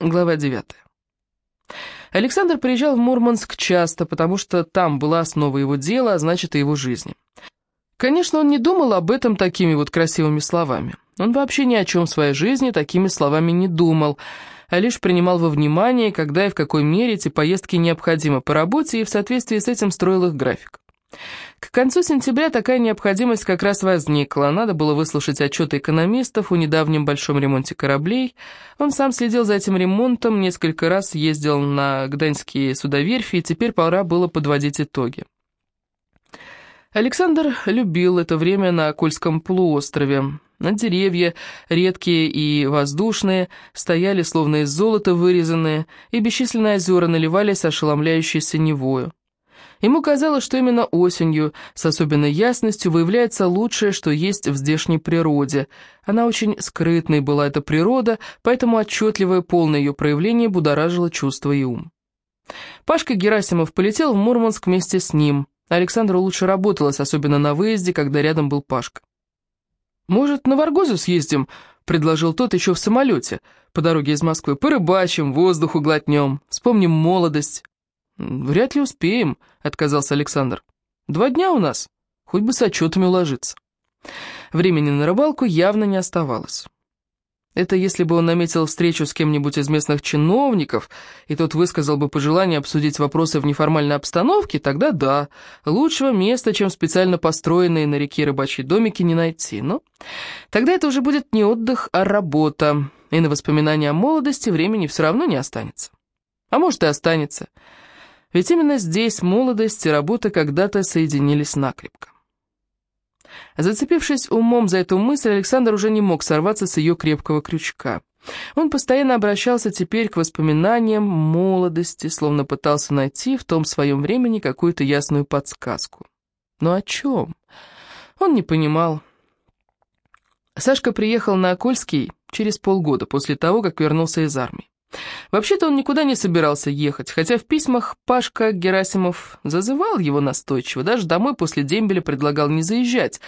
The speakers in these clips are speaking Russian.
Глава 9. Александр приезжал в Мурманск часто, потому что там была основа его дела, а значит и его жизни. Конечно, он не думал об этом такими вот красивыми словами. Он вообще ни о чем в своей жизни такими словами не думал, а лишь принимал во внимание, когда и в какой мере эти поездки необходимы по работе, и в соответствии с этим строил их график. К концу сентября такая необходимость как раз возникла. Надо было выслушать отчеты экономистов о недавнем большом ремонте кораблей. Он сам следил за этим ремонтом, несколько раз ездил на гданьские судоверфи, и теперь пора было подводить итоги. Александр любил это время на Кольском полуострове. На деревья, редкие и воздушные, стояли словно из золота вырезанные, и бесчисленные озера наливались ошеломляющей синевою. Ему казалось, что именно осенью с особенной ясностью выявляется лучшее, что есть в здешней природе. Она очень скрытной была, эта природа, поэтому отчетливое полное ее проявление будоражило чувство и ум. Пашка Герасимов полетел в Мурманск вместе с ним. Александру лучше работалось, особенно на выезде, когда рядом был Пашка. «Может, на Варгозу съездим?» — предложил тот еще в самолете по дороге из Москвы. «Порыбачим, воздуху глотнем, вспомним молодость». «Вряд ли успеем», — отказался Александр. «Два дня у нас, хоть бы с отчетами уложиться». Времени на рыбалку явно не оставалось. Это если бы он наметил встречу с кем-нибудь из местных чиновников, и тот высказал бы пожелание обсудить вопросы в неформальной обстановке, тогда да, лучшего места, чем специально построенные на реке рыбачьи домики, не найти. Но тогда это уже будет не отдых, а работа, и на воспоминания о молодости времени все равно не останется. А может и останется. Ведь именно здесь молодость и работа когда-то соединились накрепко. Зацепившись умом за эту мысль, Александр уже не мог сорваться с ее крепкого крючка. Он постоянно обращался теперь к воспоминаниям молодости, словно пытался найти в том своем времени какую-то ясную подсказку. Но о чем? Он не понимал. Сашка приехал на Окольский через полгода после того, как вернулся из армии. Вообще-то он никуда не собирался ехать, хотя в письмах Пашка Герасимов зазывал его настойчиво, даже домой после дембеля предлагал не заезжать.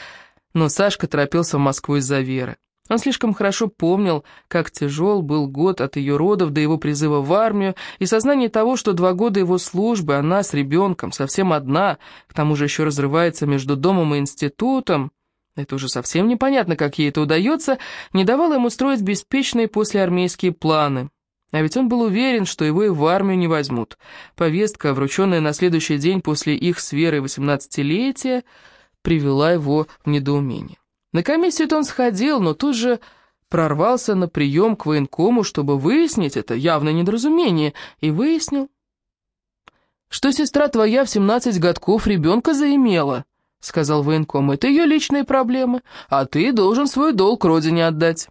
Но Сашка торопился в Москву из-за Веры. Он слишком хорошо помнил, как тяжел был год от ее родов до его призыва в армию, и сознание того, что два года его службы, она с ребенком, совсем одна, к тому же еще разрывается между домом и институтом, это уже совсем непонятно, как ей это удается, не давало ему строить беспечные послеармейские планы. А ведь он был уверен, что его и в армию не возьмут. Повестка, врученная на следующий день после их с Верой восемнадцатилетия, привела его в недоумение. На комиссию-то он сходил, но тут же прорвался на прием к военкому, чтобы выяснить это явное недоразумение, и выяснил, что сестра твоя в семнадцать годков ребенка заимела, — сказал военком, — это ее личные проблемы, а ты должен свой долг родине отдать.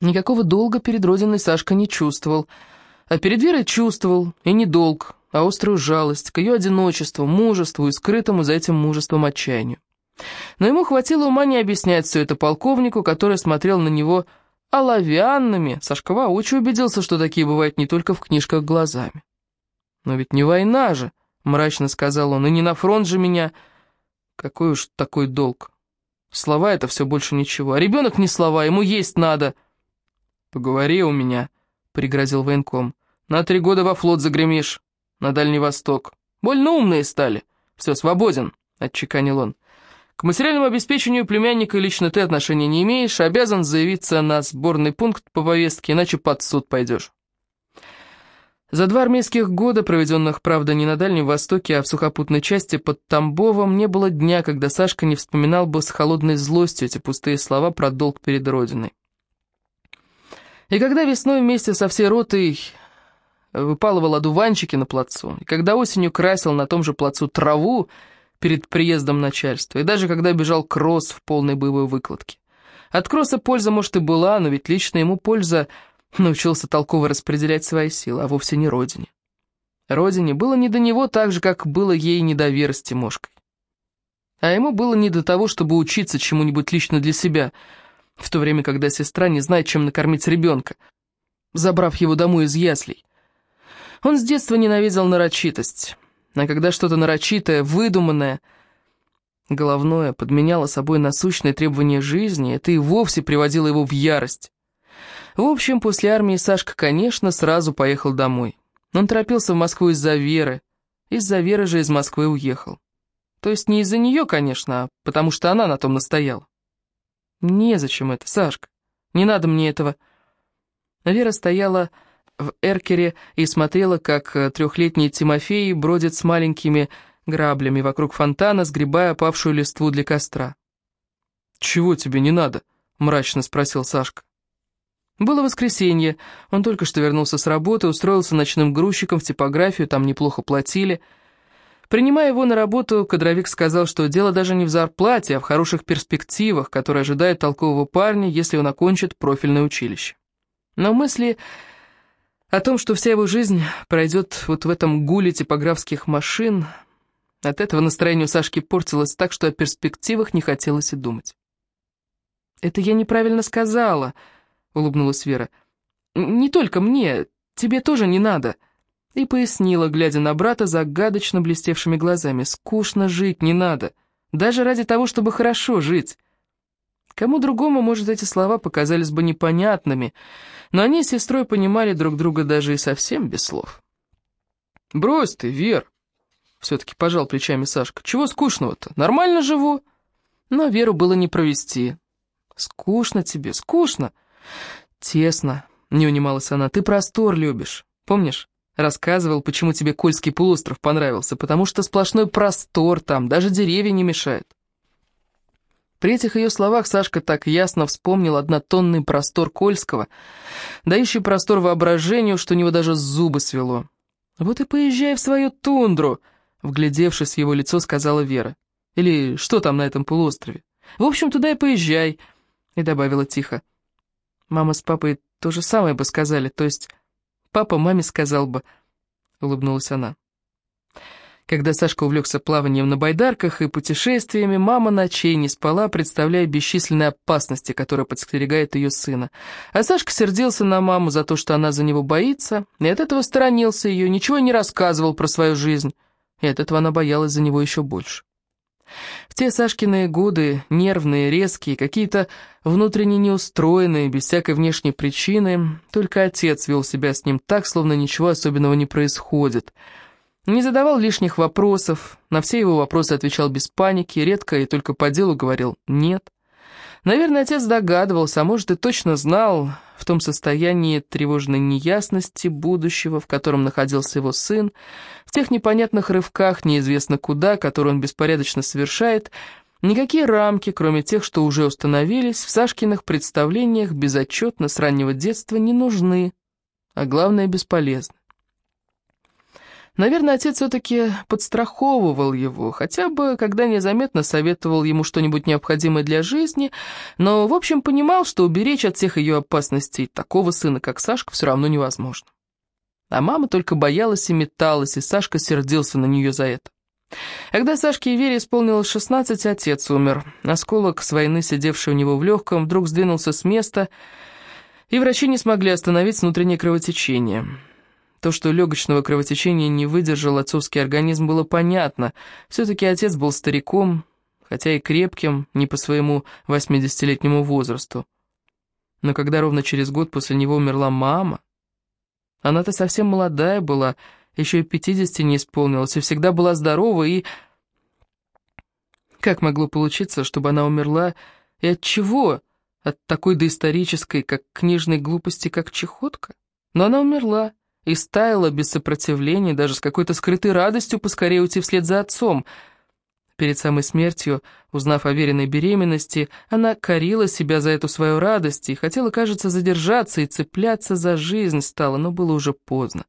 Никакого долга перед Родиной Сашка не чувствовал, а перед Верой чувствовал, и не долг, а острую жалость к ее одиночеству, мужеству и скрытому за этим мужеством отчаянию. Но ему хватило ума не объяснять все это полковнику, который смотрел на него оловянными. Сашка воочию убедился, что такие бывают не только в книжках глазами. «Но ведь не война же», — мрачно сказал он, — «и не на фронт же меня. Какой уж такой долг. Слова — это все больше ничего. А ребенок не слова, ему есть надо». «Поговори у меня», — пригрозил военком. «На три года во флот загремишь, на Дальний Восток. Больно умные стали. Все, свободен», — отчеканил он. «К материальному обеспечению племянника лично ты отношения не имеешь, обязан заявиться на сборный пункт по повестке, иначе под суд пойдешь». За два армейских года, проведенных, правда, не на Дальнем Востоке, а в сухопутной части под Тамбовом, не было дня, когда Сашка не вспоминал бы с холодной злостью эти пустые слова про долг перед Родиной. И когда весной вместе со всей ротой выпалывал одуванчики на плацу, и когда осенью красил на том же плацу траву перед приездом начальства, и даже когда бежал кросс в полной боевой выкладке. От кросса польза, может, и была, но ведь лично ему польза научился толково распределять свои силы, а вовсе не родине. Родине было не до него так же, как было ей не до Веры с Тимошкой. А ему было не до того, чтобы учиться чему-нибудь лично для себя — в то время, когда сестра не знает, чем накормить ребенка, забрав его домой из яслей. Он с детства ненавидел нарочитость, а когда что-то нарочитое, выдуманное, головное подменяло собой насущные требования жизни, это и вовсе приводило его в ярость. В общем, после армии Сашка, конечно, сразу поехал домой. Он торопился в Москву из-за Веры. Из-за Веры же из Москвы уехал. То есть не из-за нее, конечно, а потому что она на том настояла. Незачем это, Сашка. Не надо мне этого. Вера стояла в эркере и смотрела, как э, трехлетний Тимофей бродит с маленькими граблями вокруг фонтана, сгребая опавшую листву для костра. «Чего тебе не надо?» — мрачно спросил Сашка. Было воскресенье, он только что вернулся с работы, устроился ночным грузчиком в типографию, там неплохо платили. Принимая его на работу, кадровик сказал, что дело даже не в зарплате, а в хороших перспективах, которые ожидают толкового парня, если он окончит профильное училище. Но мысли о том, что вся его жизнь пройдет вот в этом гуле типографских машин, от этого настроение у Сашки портилось так, что о перспективах не хотелось и думать. «Это я неправильно сказала», — улыбнулась Вера. «Не только мне, тебе тоже не надо». И пояснила, глядя на брата загадочно блестевшими глазами. «Скучно жить не надо, даже ради того, чтобы хорошо жить». Кому другому, может, эти слова показались бы непонятными, но они с сестрой понимали друг друга даже и совсем без слов. «Брось ты, Вер!» — все-таки пожал плечами Сашка. «Чего скучного-то? Нормально живу!» Но Веру было не провести. «Скучно тебе, скучно!» «Тесно!» — не унималась она. «Ты простор любишь, помнишь?» Рассказывал, почему тебе Кольский полуостров понравился, потому что сплошной простор там, даже деревья не мешают. При этих ее словах Сашка так ясно вспомнил однотонный простор Кольского, дающий простор воображению, что у него даже зубы свело. «Вот и поезжай в свою тундру», — вглядевшись в его лицо, сказала Вера. «Или что там на этом полуострове? В общем, туда и поезжай», — и добавила тихо. «Мама с папой то же самое бы сказали, то есть папа маме сказал бы», — улыбнулась она. Когда Сашка увлекся плаванием на байдарках и путешествиями, мама ночей не спала, представляя бесчисленные опасности, которые подстерегают ее сына. А Сашка сердился на маму за то, что она за него боится, и от этого сторонился ее, ничего не рассказывал про свою жизнь, и от этого она боялась за него еще больше. В те Сашкины годы, нервные, резкие, какие-то внутренне неустроенные, без всякой внешней причины, только отец вел себя с ним так, словно ничего особенного не происходит — не задавал лишних вопросов, на все его вопросы отвечал без паники, редко и только по делу говорил «нет». Наверное, отец догадывался, а может и точно знал, в том состоянии тревожной неясности будущего, в котором находился его сын, в тех непонятных рывках, неизвестно куда, которые он беспорядочно совершает, никакие рамки, кроме тех, что уже установились, в Сашкиных представлениях безотчетно с раннего детства не нужны, а главное, бесполезны. Наверное, отец все-таки подстраховывал его, хотя бы, когда незаметно советовал ему что-нибудь необходимое для жизни, но, в общем, понимал, что уберечь от всех ее опасностей такого сына, как Сашка, все равно невозможно. А мама только боялась и металась, и Сашка сердился на нее за это. Когда Сашке и Вере исполнилось 16, отец умер. Осколок с войны, сидевший у него в легком, вдруг сдвинулся с места, и врачи не смогли остановить внутреннее кровотечение. То, что легочного кровотечения не выдержал отцовский организм, было понятно. Все-таки отец был стариком, хотя и крепким, не по своему 80-летнему возрасту. Но когда ровно через год после него умерла мама, она-то совсем молодая была, еще и 50 не исполнилась, и всегда была здорова, и... Как могло получиться, чтобы она умерла, и от чего? От такой доисторической, как книжной глупости, как чехотка? Но она умерла, и стаяла без сопротивления, даже с какой-то скрытой радостью поскорее уйти вслед за отцом. Перед самой смертью, узнав о веренной беременности, она корила себя за эту свою радость и хотела, кажется, задержаться и цепляться за жизнь стала, но было уже поздно.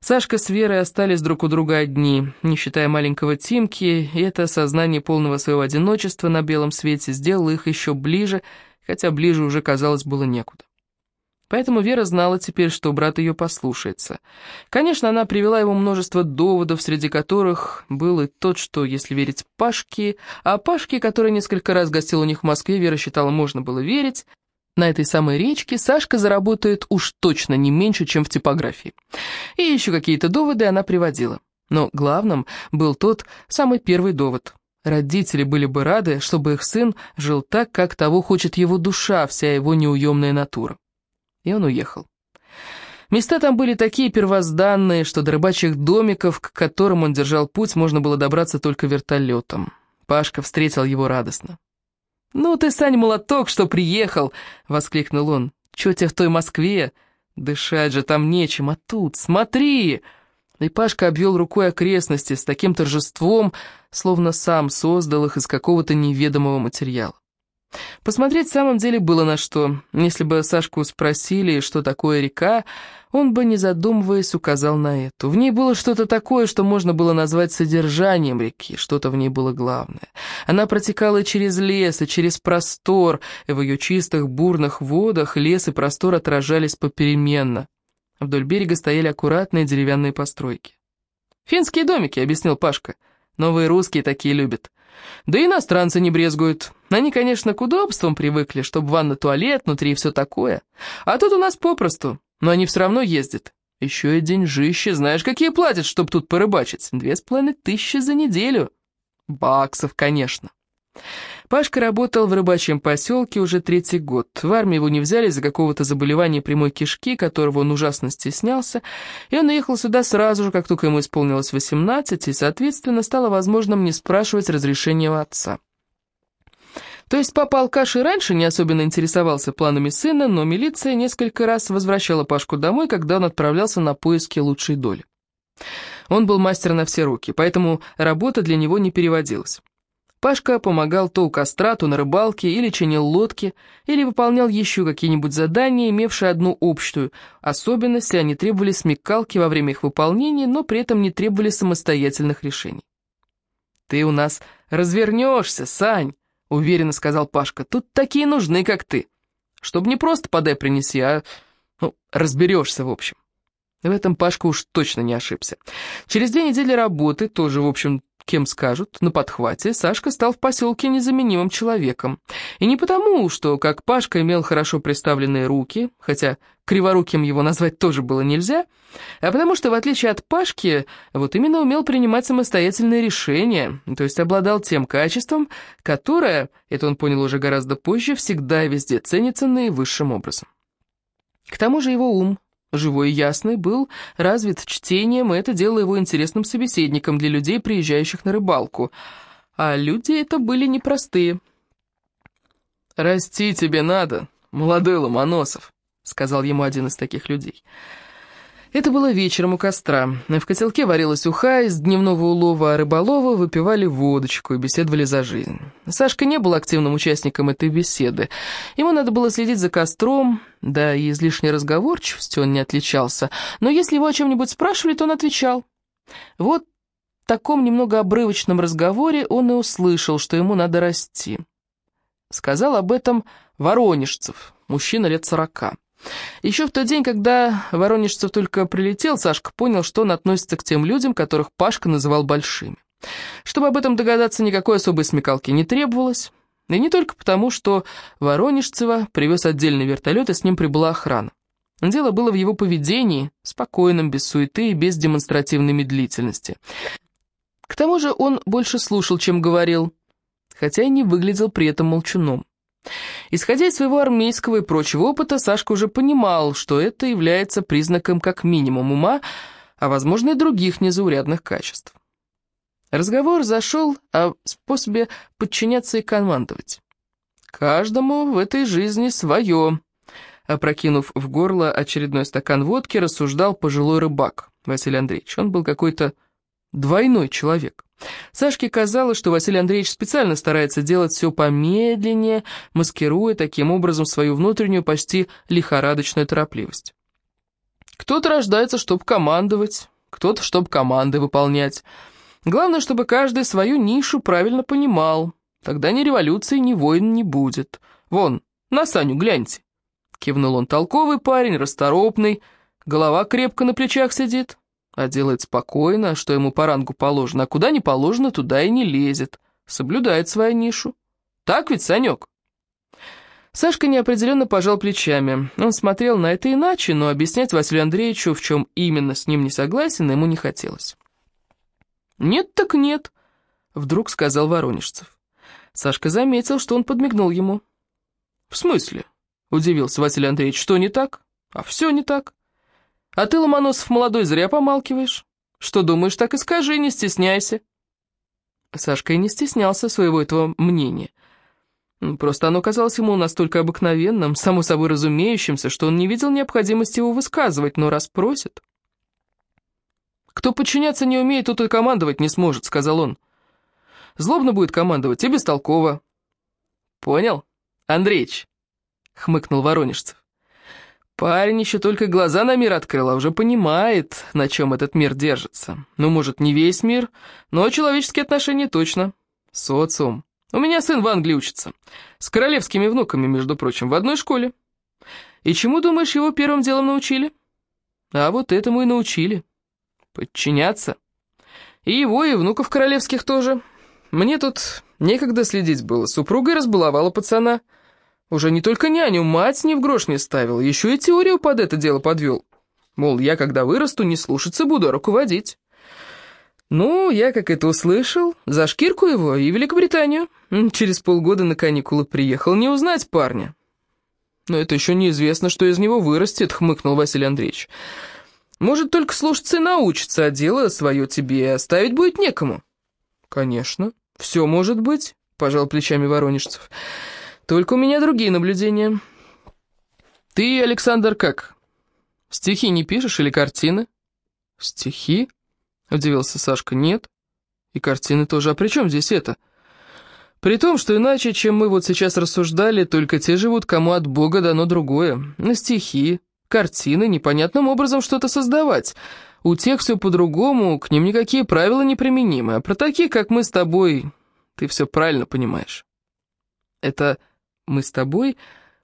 Сашка с Верой остались друг у друга одни, не считая маленького Тимки, и это сознание полного своего одиночества на белом свете сделало их еще ближе, хотя ближе уже, казалось, было некуда. Поэтому Вера знала теперь, что брат ее послушается. Конечно, она привела ему множество доводов, среди которых был и тот, что, если верить Пашке, а Пашке, который несколько раз гостил у них в Москве, Вера считала, можно было верить, на этой самой речке Сашка заработает уж точно не меньше, чем в типографии. И еще какие-то доводы она приводила. Но главным был тот самый первый довод. Родители были бы рады, чтобы их сын жил так, как того хочет его душа, вся его неуемная натура. И он уехал. Места там были такие первозданные, что до рыбачьих домиков, к которым он держал путь, можно было добраться только вертолетом. Пашка встретил его радостно. «Ну ты, Сань, молоток, что приехал!» — воскликнул он. «Чё тебе в той Москве? Дышать же там нечем, а тут, смотри!» И Пашка обвел рукой окрестности с таким торжеством, словно сам создал их из какого-то неведомого материала. Посмотреть в самом деле было на что. Если бы Сашку спросили, что такое река, он бы, не задумываясь, указал на эту. В ней было что-то такое, что можно было назвать содержанием реки, что-то в ней было главное. Она протекала через лес и через простор, и в ее чистых бурных водах лес и простор отражались попеременно. Вдоль берега стояли аккуратные деревянные постройки. «Финские домики», — объяснил Пашка. «Новые русские такие любят. Да и иностранцы не брезгуют. Они, конечно, к удобствам привыкли, чтобы ванна, туалет, внутри и все такое. А тут у нас попросту, но они все равно ездят. Еще и деньжище, знаешь, какие платят, чтобы тут порыбачить? Две с половиной тысячи за неделю. Баксов, конечно. Пашка работал в рыбачьем поселке уже третий год. В армию его не взяли из-за какого-то заболевания прямой кишки, которого он ужасно стеснялся, и он уехал сюда сразу же, как только ему исполнилось 18, и, соответственно, стало возможным не спрашивать разрешения у отца. То есть папа алкаш и раньше не особенно интересовался планами сына, но милиция несколько раз возвращала Пашку домой, когда он отправлялся на поиски лучшей доли. Он был мастер на все руки, поэтому работа для него не переводилась. Пашка помогал то у костра, то на рыбалке, или чинил лодки, или выполнял еще какие-нибудь задания, имевшие одну общую особенность, они требовали смекалки во время их выполнения, но при этом не требовали самостоятельных решений. «Ты у нас развернешься, Сань», — уверенно сказал Пашка. «Тут такие нужны, как ты. Чтобы не просто подай принеси, а ну, разберешься, в общем». В этом Пашка уж точно не ошибся. Через две недели работы, тоже, в общем, кем скажут, на подхвате, Сашка стал в поселке незаменимым человеком. И не потому, что, как Пашка имел хорошо представленные руки, хотя криворуким его назвать тоже было нельзя, а потому что, в отличие от Пашки, вот именно умел принимать самостоятельные решения, то есть обладал тем качеством, которое, это он понял уже гораздо позже, всегда и везде ценится наивысшим образом. К тому же его ум, живой и ясный, был развит чтением, и это делало его интересным собеседником для людей, приезжающих на рыбалку. А люди это были непростые. «Расти тебе надо, молодой Ломоносов», — сказал ему один из таких людей. Это было вечером у костра. В котелке варилась уха, из дневного улова рыболова выпивали водочку и беседовали за жизнь. Сашка не был активным участником этой беседы. Ему надо было следить за костром, да и излишней разговорчивостью он не отличался. Но если его о чем-нибудь спрашивали, то он отвечал. Вот в таком немного обрывочном разговоре он и услышал, что ему надо расти. Сказал об этом Воронежцев, мужчина лет сорока. Еще в тот день, когда Воронежцев только прилетел, Сашка понял, что он относится к тем людям, которых Пашка называл большими. Чтобы об этом догадаться, никакой особой смекалки не требовалось. И не только потому, что Воронежцева привез отдельный вертолет, и с ним прибыла охрана. Дело было в его поведении, спокойном, без суеты и без демонстративной медлительности. К тому же он больше слушал, чем говорил, хотя и не выглядел при этом молчуном. Исходя из своего армейского и прочего опыта, Сашка уже понимал, что это является признаком как минимум ума, а возможно и других незаурядных качеств. Разговор зашел о способе подчиняться и командовать. «Каждому в этой жизни свое», опрокинув в горло очередной стакан водки, рассуждал пожилой рыбак Василий Андреевич. Он был какой-то двойной человек. Сашке казалось, что Василий Андреевич специально старается делать все помедленнее, маскируя таким образом свою внутреннюю, почти лихорадочную торопливость. Кто-то рождается, чтобы командовать, кто-то, чтобы команды выполнять. Главное, чтобы каждый свою нишу правильно понимал. Тогда ни революции, ни войн не будет. Вон, на Саню гляньте. Кивнул он толковый парень, расторопный, голова крепко на плечах сидит а делает спокойно, что ему по рангу положено, а куда не положено, туда и не лезет, соблюдает свою нишу. Так ведь, Санек?» Сашка неопределенно пожал плечами. Он смотрел на это иначе, но объяснять Василию Андреевичу, в чем именно с ним не согласен, ему не хотелось. «Нет так нет», — вдруг сказал Воронежцев. Сашка заметил, что он подмигнул ему. «В смысле?» — удивился Василий Андреевич. «Что не так?» «А все не так. А ты, Ломоносов, молодой, зря помалкиваешь. Что думаешь, так и скажи, не стесняйся». Сашка и не стеснялся своего этого мнения. Просто оно казалось ему настолько обыкновенным, само собой разумеющимся, что он не видел необходимости его высказывать, но раз просит. «Кто подчиняться не умеет, тот и командовать не сможет», — сказал он. «Злобно будет командовать и бестолково». «Понял, Андреич?» — хмыкнул Воронежцев. Парень еще только глаза на мир открыл, а уже понимает, на чем этот мир держится. Ну, может, не весь мир, но человеческие отношения точно. Социум. У меня сын в Англии учится. С королевскими внуками, между прочим, в одной школе. И чему, думаешь, его первым делом научили? А вот этому и научили. Подчиняться. И его, и внуков королевских тоже. Мне тут некогда следить было. Супруга разбаловала пацана. Уже не только няню, мать ни в грош не ставил, еще и теорию под это дело подвел. Мол, я, когда вырасту, не слушаться буду, а руководить. Ну, я, как это услышал, за шкирку его и Великобританию. Через полгода на каникулы приехал, не узнать парня. Но это еще неизвестно, что из него вырастет, хмыкнул Василий Андреевич. Может, только слушаться и научиться, а дело свое тебе оставить будет некому. Конечно, все может быть, пожал плечами Воронежцев. Только у меня другие наблюдения. Ты, Александр, как? Стихи не пишешь или картины? Стихи? Удивился Сашка. Нет. И картины тоже. А при чем здесь это? При том, что иначе, чем мы вот сейчас рассуждали, только те живут, кому от Бога дано другое. На стихи, картины, непонятным образом что-то создавать. У тех все по-другому, к ним никакие правила не применимы. А про такие, как мы с тобой, ты все правильно понимаешь. Это мы с тобой,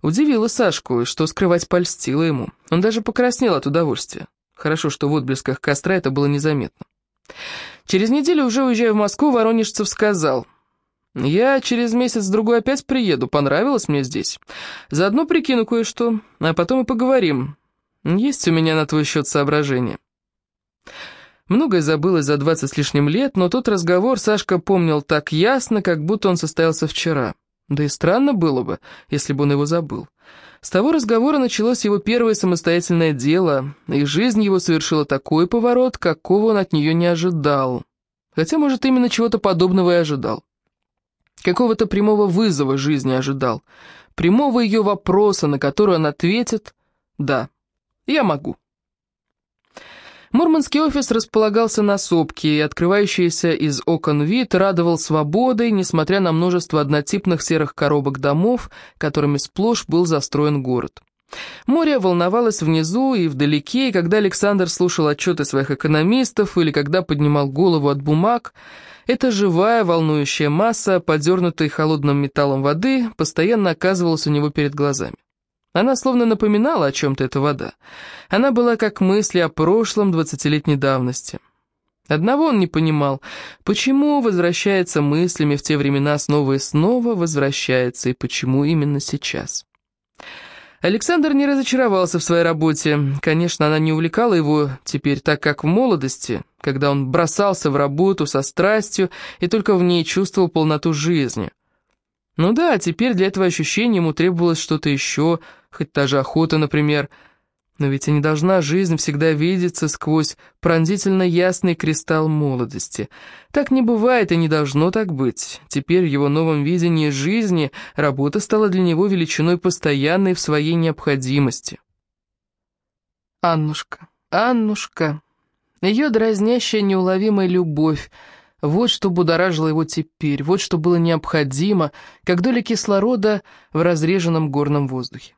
удивила Сашку, что скрывать польстило ему. Он даже покраснел от удовольствия. Хорошо, что в отблесках костра это было незаметно. Через неделю, уже уезжая в Москву, Воронежцев сказал, «Я через месяц-другой опять приеду, понравилось мне здесь. Заодно прикину кое-что, а потом и поговорим. Есть у меня на твой счет соображения». Многое забылось за двадцать с лишним лет, но тот разговор Сашка помнил так ясно, как будто он состоялся вчера. Да и странно было бы, если бы он его забыл. С того разговора началось его первое самостоятельное дело, и жизнь его совершила такой поворот, какого он от нее не ожидал. Хотя, может, именно чего-то подобного и ожидал. Какого-то прямого вызова жизни ожидал. Прямого ее вопроса, на который он ответит «Да, я могу». Мурманский офис располагался на сопке, и открывающийся из окон вид радовал свободой, несмотря на множество однотипных серых коробок домов, которыми сплошь был застроен город. Море волновалось внизу и вдалеке, и когда Александр слушал отчеты своих экономистов или когда поднимал голову от бумаг, эта живая волнующая масса, подернутая холодным металлом воды, постоянно оказывалась у него перед глазами. Она словно напоминала о чем-то эта вода. Она была как мысли о прошлом двадцатилетней давности. Одного он не понимал, почему возвращается мыслями в те времена снова и снова возвращается, и почему именно сейчас. Александр не разочаровался в своей работе. Конечно, она не увлекала его теперь так, как в молодости, когда он бросался в работу со страстью и только в ней чувствовал полноту жизни. Ну да, теперь для этого ощущения ему требовалось что-то еще, хоть та же охота, например. Но ведь и не должна жизнь всегда видеться сквозь пронзительно ясный кристалл молодости. Так не бывает и не должно так быть. Теперь в его новом видении жизни работа стала для него величиной постоянной в своей необходимости. Аннушка, Аннушка, ее дразнящая неуловимая любовь, вот что будоражило его теперь, вот что было необходимо, как доля кислорода в разреженном горном воздухе.